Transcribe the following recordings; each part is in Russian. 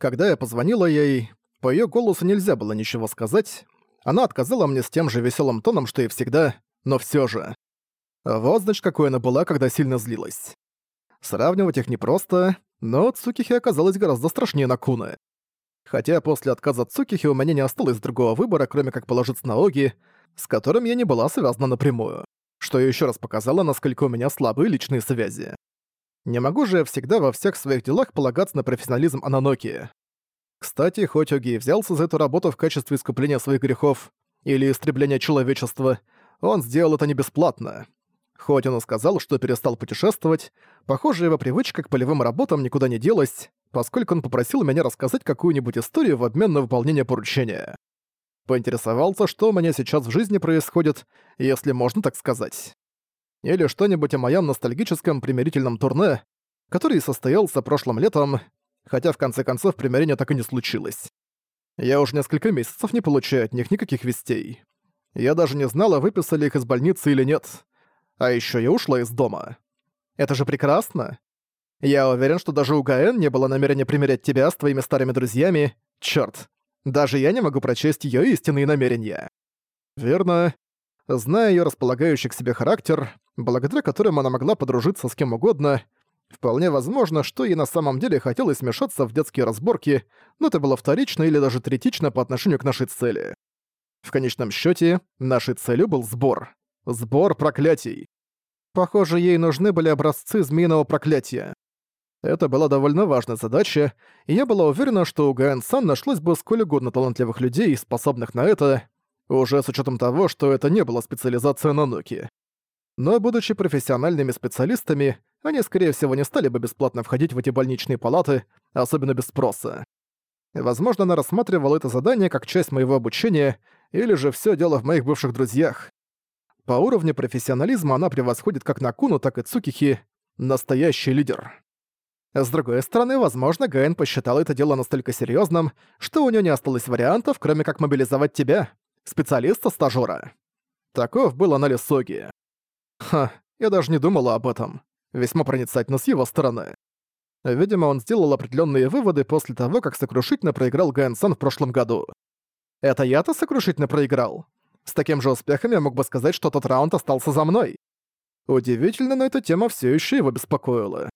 Когда я позвонила ей, по её голосу нельзя было ничего сказать. Она отказала мне с тем же весёлым тоном, что и всегда, но всё же. Вот значит, какой она была, когда сильно злилась. Сравнивать их непросто, но Цукихи оказалась гораздо страшнее Накуны. Хотя после отказа Цукихи у меня не осталось другого выбора, кроме как положиться на Оги, с которым я не была связана напрямую, что ещё раз показало, насколько у меня слабые личные связи. Не могу же я всегда во всех своих делах полагаться на профессионализм Ананоки. Кстати, хоть Оги взялся за эту работу в качестве искупления своих грехов или истребления человечества, он сделал это не бесплатно. Хоть он и сказал, что перестал путешествовать, похоже, его привычка к полевым работам никуда не делась, поскольку он попросил меня рассказать какую-нибудь историю в обмен на выполнение поручения. Поинтересовался, что у меня сейчас в жизни происходит, если можно так сказать или что-нибудь о моем ностальгическом примирительном турне, который состоялся прошлым летом, хотя в конце концов примирение так и не случилось. Я уже несколько месяцев не получаю от них никаких вестей. Я даже не знала, выписали их из больницы или нет. А еще я ушла из дома. Это же прекрасно. Я уверен, что даже у Гаэн не было намерения примирять тебя с твоими старыми друзьями. Черт. даже я не могу прочесть ее истинные намерения. Верно, зная ее располагающий к себе характер, благодаря которому она могла подружиться с кем угодно, вполне возможно, что ей на самом деле хотелось вмешаться в детские разборки, но это было вторично или даже третично по отношению к нашей цели. В конечном счете, нашей целью был сбор. Сбор проклятий. Похоже, ей нужны были образцы змеиного проклятия. Это была довольно важная задача, и я была уверена, что у Гэн Сан нашлось бы сколь угодно талантливых людей, способных на это, уже с учетом того, что это не была специализация на нуке. Но будучи профессиональными специалистами, они, скорее всего, не стали бы бесплатно входить в эти больничные палаты, особенно без спроса. Возможно, она рассматривала это задание как часть моего обучения, или же все дело в моих бывших друзьях. По уровню профессионализма она превосходит как Накуну, так и Цукихи, настоящий лидер. С другой стороны, возможно, Гэн посчитал это дело настолько серьезным, что у нее не осталось вариантов, кроме как мобилизовать тебя, специалиста-стажёра. Таков был анализ Соги. Ха, я даже не думала об этом. Весьма проницательно с его стороны. Видимо, он сделал определенные выводы после того, как сокрушительно проиграл Гэнсон в прошлом году. Это я-то сокрушительно проиграл? С таким же успехом я мог бы сказать, что тот раунд остался за мной. Удивительно, но эта тема все еще его беспокоила.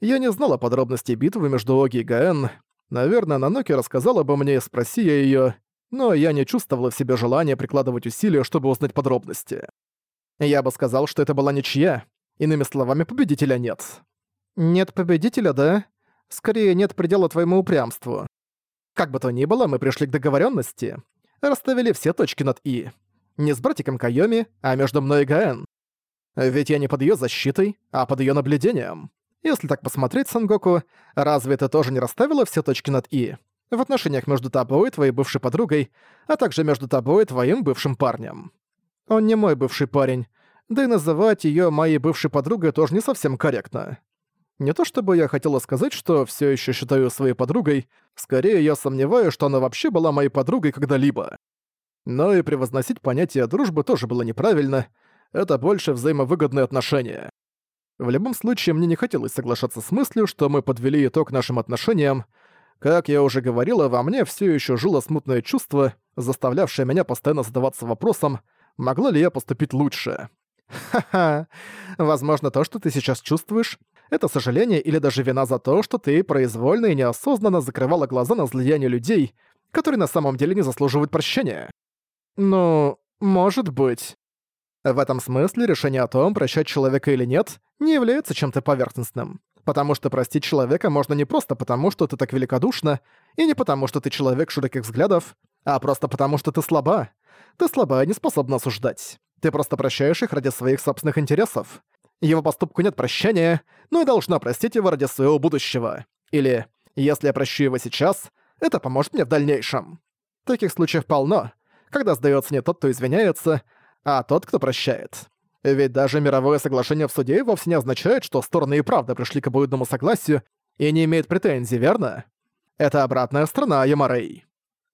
Я не знала подробностей битвы между Оги и Гэн. Наверное, Наноки рассказала бы мне, спроси я её, но я не чувствовала в себе желания прикладывать усилия, чтобы узнать подробности. Я бы сказал, что это была ничья. Иными словами, победителя нет. Нет победителя, да? Скорее, нет предела твоему упрямству. Как бы то ни было, мы пришли к договоренности. Расставили все точки над «и». Не с братиком Кайоми, а между мной и Гаэн. Ведь я не под ее защитой, а под ее наблюдением. Если так посмотреть, Сангоку, разве ты тоже не расставила все точки над «и»? в отношениях между тобой и твоей бывшей подругой, а также между тобой и твоим бывшим парнем. Он не мой бывший парень, да и называть ее моей бывшей подругой тоже не совсем корректно. Не то чтобы я хотела сказать, что все еще считаю своей подругой, скорее я сомневаюсь, что она вообще была моей подругой когда-либо. Но и превозносить понятие дружбы тоже было неправильно, это больше взаимовыгодные отношения. В любом случае, мне не хотелось соглашаться с мыслью, что мы подвели итог нашим отношениям, как я уже говорила, во мне все еще жило смутное чувство, заставлявшее меня постоянно задаваться вопросом, могла ли я поступить лучше. Ха-ха. Возможно, то, что ты сейчас чувствуешь, это сожаление или даже вина за то, что ты произвольно и неосознанно закрывала глаза на злияние людей, которые на самом деле не заслуживают прощения. Ну, может быть. В этом смысле решение о том, прощать человека или нет, не является чем-то поверхностным. Потому что простить человека можно не просто потому, что ты так великодушна, и не потому, что ты человек широких взглядов, а просто потому, что ты слаба. Ты слаба и не способна осуждать. Ты просто прощаешь их ради своих собственных интересов. Его поступку нет прощения, но и должна простить его ради своего будущего. Или «если я прощу его сейчас, это поможет мне в дальнейшем». Таких случаев полно, когда сдается не тот, кто извиняется, а тот, кто прощает. Ведь даже мировое соглашение в суде вовсе не означает, что стороны и правда пришли к обоюдному согласию и не имеют претензий, верно? Это обратная сторона Аямарей.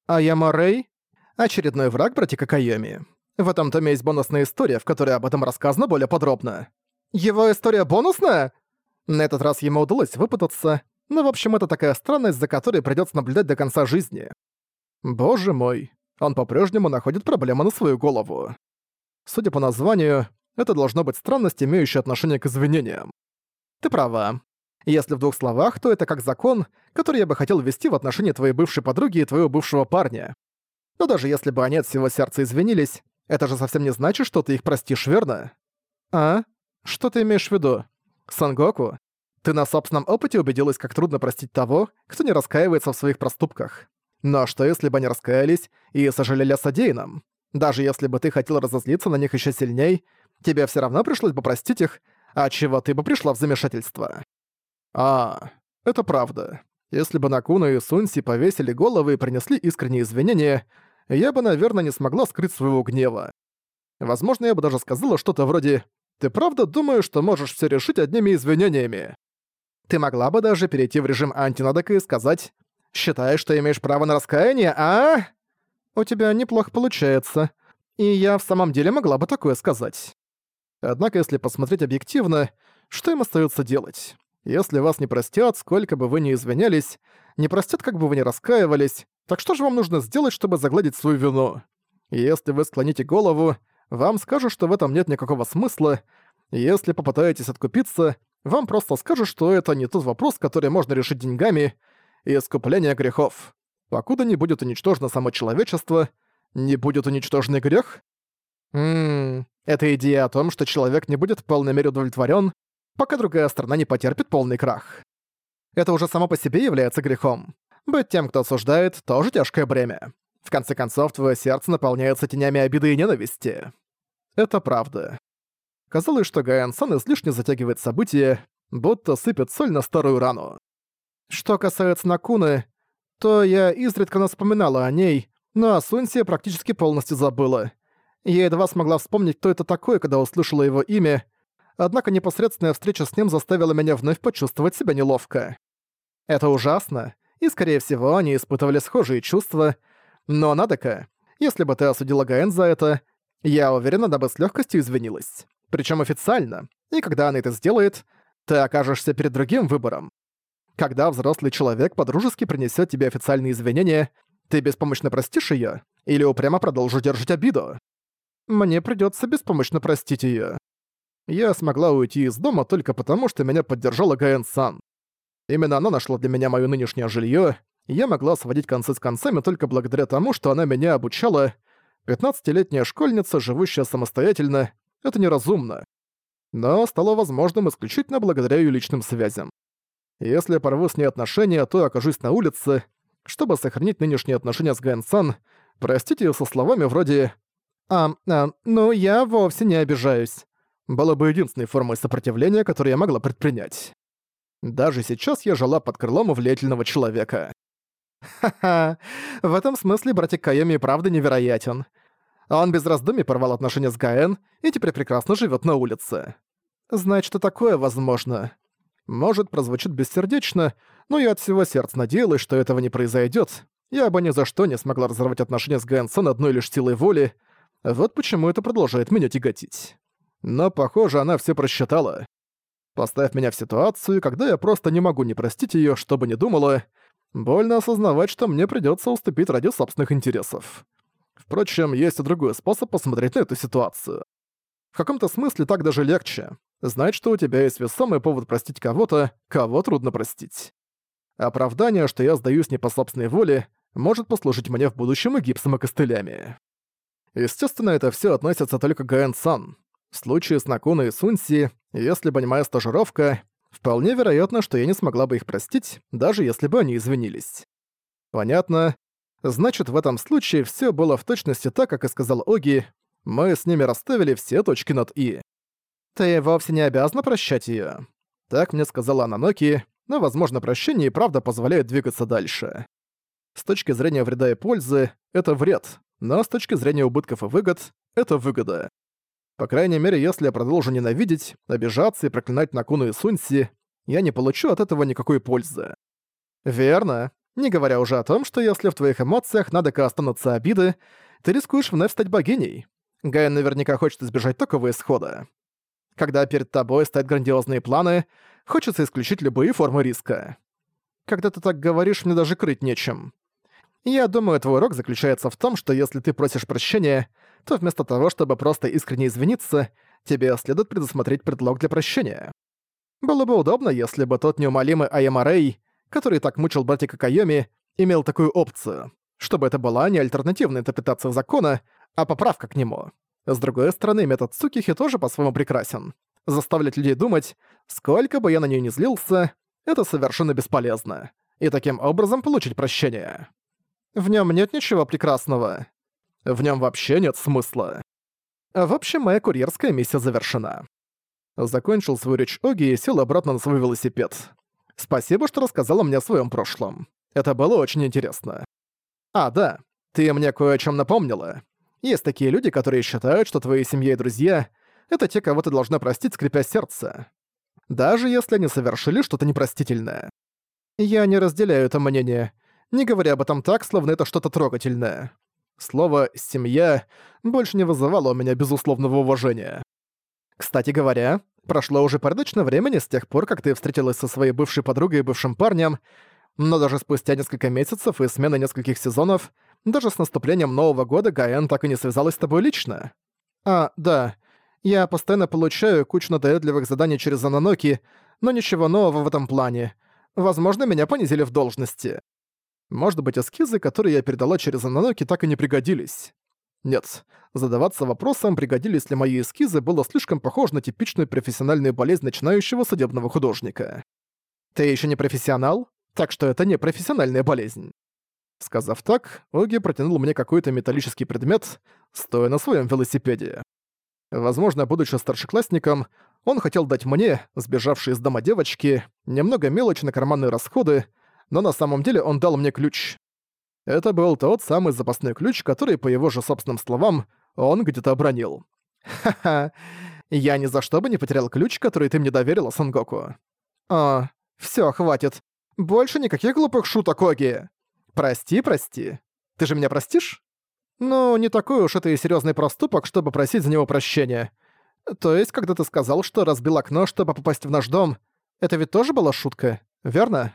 Аямарей — очередной враг братика Кайоми. В этом томе есть бонусная история, в которой об этом рассказано более подробно. Его история бонусная? На этот раз ему удалось выпутаться, но в общем это такая странность, за которой придется наблюдать до конца жизни. Боже мой, он по-прежнему находит проблему на свою голову. Судя по названию, это должно быть странность, имеющая отношение к извинениям. Ты права. Если в двух словах, то это как закон, который я бы хотел ввести в отношении твоей бывшей подруги и твоего бывшего парня. Но даже если бы они от всего сердца извинились, это же совсем не значит, что ты их простишь, верно? А? Что ты имеешь в виду? Сангоку, ты на собственном опыте убедилась, как трудно простить того, кто не раскаивается в своих проступках. Но что если бы они раскаялись и сожалели о содеянном? Даже если бы ты хотел разозлиться на них еще сильней, тебе все равно пришлось бы простить их, а чего ты бы пришла в замешательство. А, это правда. Если бы Накуна и Сунси повесили головы и принесли искренние извинения, я бы, наверное, не смогла скрыть своего гнева. Возможно, я бы даже сказала что-то вроде «Ты правда думаешь, что можешь все решить одними извинениями?» Ты могла бы даже перейти в режим антинадока и сказать «Считаешь, что имеешь право на раскаяние, а?» «У тебя неплохо получается. И я в самом деле могла бы такое сказать. Однако, если посмотреть объективно, что им остается делать? Если вас не простят, сколько бы вы ни извинялись, не простят, как бы вы ни раскаивались, так что же вам нужно сделать, чтобы загладить свою вину? Если вы склоните голову, вам скажут, что в этом нет никакого смысла. Если попытаетесь откупиться, вам просто скажут, что это не тот вопрос, который можно решить деньгами и искупление грехов. Покуда не будет уничтожено само человечество, не будет уничтожен грех? Ммм, эта идея о том, что человек не будет в полной мере удовлетворен, пока другая сторона не потерпит полный крах. Это уже само по себе является грехом. Быть тем, кто осуждает, тоже тяжкое бремя. В конце концов, твое сердце наполняется тенями обиды и ненависти. Это правда. Казалось, что Гаян Сан излишне затягивает события, будто сыпет соль на старую рану. Что касается Накуны, то я изредка вспоминала о ней, но о Сунсе практически полностью забыла. Я едва смогла вспомнить, кто это такой, когда услышала его имя, однако непосредственная встреча с ним заставила меня вновь почувствовать себя неловко. Это ужасно, и, скорее всего, они испытывали схожие чувства, но Надека, если бы ты осудила Гаэн за это, я уверена, она бы с легкостью извинилась. Причем официально, и когда она это сделает, ты окажешься перед другим выбором. Когда взрослый человек подружески принесет тебе официальные извинения, ты беспомощно простишь ее или упрямо продолжишь держать обиду? Мне придётся беспомощно простить её. Я смогла уйти из дома только потому, что меня поддержала Гаэн-сан. Именно она нашла для меня моё нынешнее жильё, и я могла сводить концы с концами только благодаря тому, что она меня обучала. 15-летняя школьница, живущая самостоятельно, это неразумно. Но стало возможным исключительно благодаря её личным связям. Если я порву с ней отношения, то окажусь на улице. Чтобы сохранить нынешние отношения с Гэн-сан, простить её со словами вроде а, а, ну, я вовсе не обижаюсь. Было бы единственной формой сопротивления, которую я могла предпринять. Даже сейчас я жила под крылом влиятельного человека. Ха-ха, в этом смысле братик Кайоми правда невероятен. Он без раздумий порвал отношения с Гаэн и теперь прекрасно живет на улице. Знать, что такое возможно. Может, прозвучит бессердечно, но я от всего сердца надеялась, что этого не произойдет. Я бы ни за что не смогла разорвать отношения с Гаэн Сэн одной лишь силой воли, вот почему это продолжает меня тяготить. Но, похоже, она все просчитала. Поставь меня в ситуацию, когда я просто не могу не простить ее, чтобы не думала. Больно осознавать, что мне придется уступить ради собственных интересов. Впрочем, есть и другой способ посмотреть на эту ситуацию. В каком-то смысле так даже легче. Знать, что у тебя есть весомый повод простить кого-то, кого трудно простить. Оправдание, что я сдаюсь не по собственной воле, может послужить мне в будущем и гипсом и костылями. Естественно, это все относится только к Гэн-сан. В случае с Накуна и Сунси, если бы не моя стажировка, вполне вероятно, что я не смогла бы их простить, даже если бы они извинились. Понятно. Значит, в этом случае все было в точности так, как и сказал Оги. Мы с ними расставили все точки над «и». «Ты вовсе не обязана прощать ее. Так мне сказала Ананоки, но, возможно, прощение и правда позволяет двигаться дальше. С точки зрения вреда и пользы, это вред но с точки зрения убытков и выгод, это выгода. По крайней мере, если я продолжу ненавидеть, обижаться и проклинать Накуну и суньси, я не получу от этого никакой пользы. Верно. Не говоря уже о том, что если в твоих эмоциях надо-ка останутся обиды, ты рискуешь вновь стать богиней. Гайен наверняка хочет избежать такого исхода. Когда перед тобой стоят грандиозные планы, хочется исключить любые формы риска. Когда ты так говоришь, мне даже крыть нечем. Я думаю, твой урок заключается в том, что если ты просишь прощения, то вместо того, чтобы просто искренне извиниться, тебе следует предусмотреть предлог для прощения. Было бы удобно, если бы тот неумолимый Аямарей, который так мучил братика Кайоми, имел такую опцию, чтобы это была не альтернативная интерпретация закона, а поправка к нему. С другой стороны, метод Цукихи тоже по-своему прекрасен. Заставлять людей думать, сколько бы я на нее не злился, это совершенно бесполезно. И таким образом получить прощение. В нем нет ничего прекрасного. В нем вообще нет смысла. А В общем, моя курьерская миссия завершена. Закончил свою речь Оги и сел обратно на свой велосипед. Спасибо, что рассказала мне о своем прошлом. Это было очень интересно. А, да, ты мне кое о чем напомнила. Есть такие люди, которые считают, что твои семья и друзья — это те, кого ты должна простить, скрипя сердце. Даже если они совершили что-то непростительное. Я не разделяю это мнение — не говоря об этом так, словно это что-то трогательное. Слово «семья» больше не вызывало у меня безусловного уважения. Кстати говоря, прошло уже порядочно времени с тех пор, как ты встретилась со своей бывшей подругой и бывшим парнем, но даже спустя несколько месяцев и смены нескольких сезонов, даже с наступлением Нового года Гаэн так и не связалась с тобой лично. А, да, я постоянно получаю кучу надоедливых заданий через Ананоки, но ничего нового в этом плане. Возможно, меня понизили в должности. Может быть, эскизы, которые я передала через Ананоки, так и не пригодились. Нет, задаваться вопросом, пригодились ли мои эскизы, было слишком похоже на типичную профессиональную болезнь начинающего судебного художника. «Ты еще не профессионал, так что это не профессиональная болезнь». Сказав так, Оги протянул мне какой-то металлический предмет, стоя на своем велосипеде. Возможно, будучи старшеклассником, он хотел дать мне, сбежавшей из дома девочки, немного мелочи на карманные расходы, но на самом деле он дал мне ключ. Это был тот самый запасной ключ, который, по его же собственным словам, он где-то обронил. «Ха-ха, я ни за что бы не потерял ключ, который ты мне доверила, Сангоку». «А, всё, хватит. Больше никаких глупых шуток, Оги. Прости, прости. Ты же меня простишь?» «Ну, не такой уж это и серьёзный проступок, чтобы просить за него прощения. То есть, когда ты сказал, что разбил окно, чтобы попасть в наш дом, это ведь тоже была шутка, верно?»